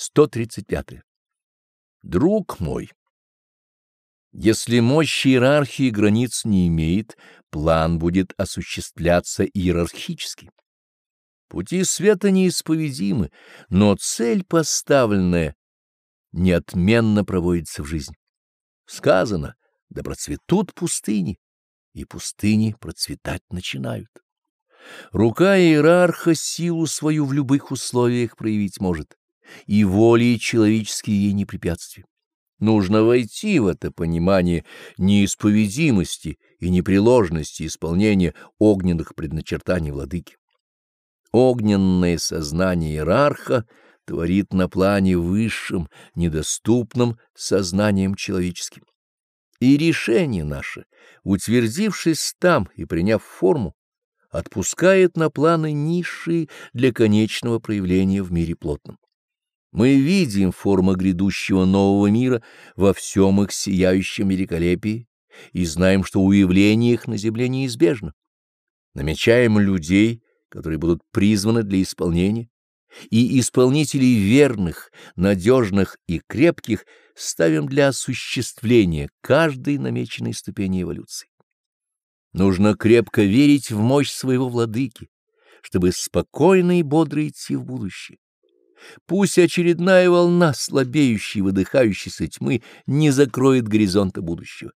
135. Друг мой, если мощь иерархии границ не имеет, план будет осуществляться иерархически. Пути света неисповедимы, но цель поставленная неотменно проводится в жизнь. Сказано, да процветут пустыни, и пустыни процветать начинают. Рука иерарха силу свою в любых условиях проявить может, и воли человеческие ей не препятствия. Нужно войти в это понимание неисповедимости и непреложности исполнения огненных предначертаний владыки. Огненное сознание иерарха творит на плане высшем, недоступном сознанием человеческим. И решение наше, утвердившись там и приняв форму, отпускает на планы низшие для конечного проявления в мире плотном. Мы видим формы грядущего нового мира во всем их сияющем великолепии и знаем, что уявление их на земле неизбежно. Намечаем людей, которые будут призваны для исполнения, и исполнителей верных, надежных и крепких ставим для осуществления каждой намеченной ступени эволюции. Нужно крепко верить в мощь своего владыки, чтобы спокойно и бодро идти в будущее. Пусть очередная волна слабеющей, выдыхающейся тьмы не закроет горизонта будущего.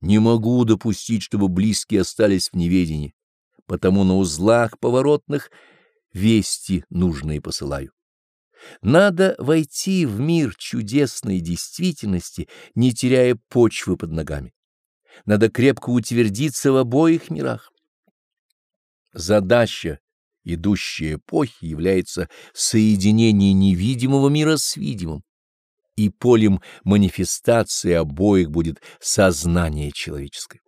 Не могу допустить, чтобы близкие остались в неведении, потому на узлах поворотных вести нужные посылаю. Надо войти в мир чудесной действительности, не теряя почвы под ногами. Надо крепко утвердиться в обоих мирах. Задача идущей эпохи является соединение невидимого мира с видимым, и полем манифестации обоих будет сознание человеческое.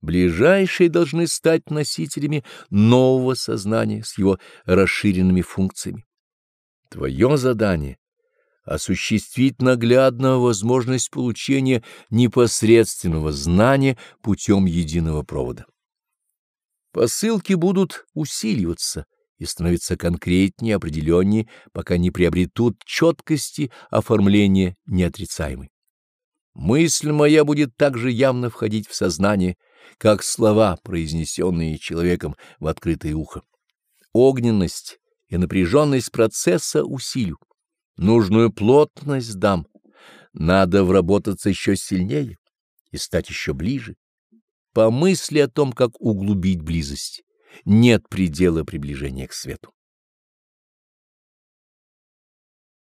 Ближайшие должны стать носителями нового сознания с его расширенными функциями. Твое задание — осуществить наглядно возможность получения непосредственного знания путем единого провода. Посылки будут усиливаться и становиться конкретнее, определеннее, пока не приобретут четкости оформления неотрицаемой. Мысль моя будет также явно входить в сознание, как слова, произнесенные человеком в открытое ухо. Огненность и напряженность процесса усилю, нужную плотность дам. Надо вработаться еще сильнее и стать еще ближе. Помысли о том, как углубить близость. Нет предела приближения к свету.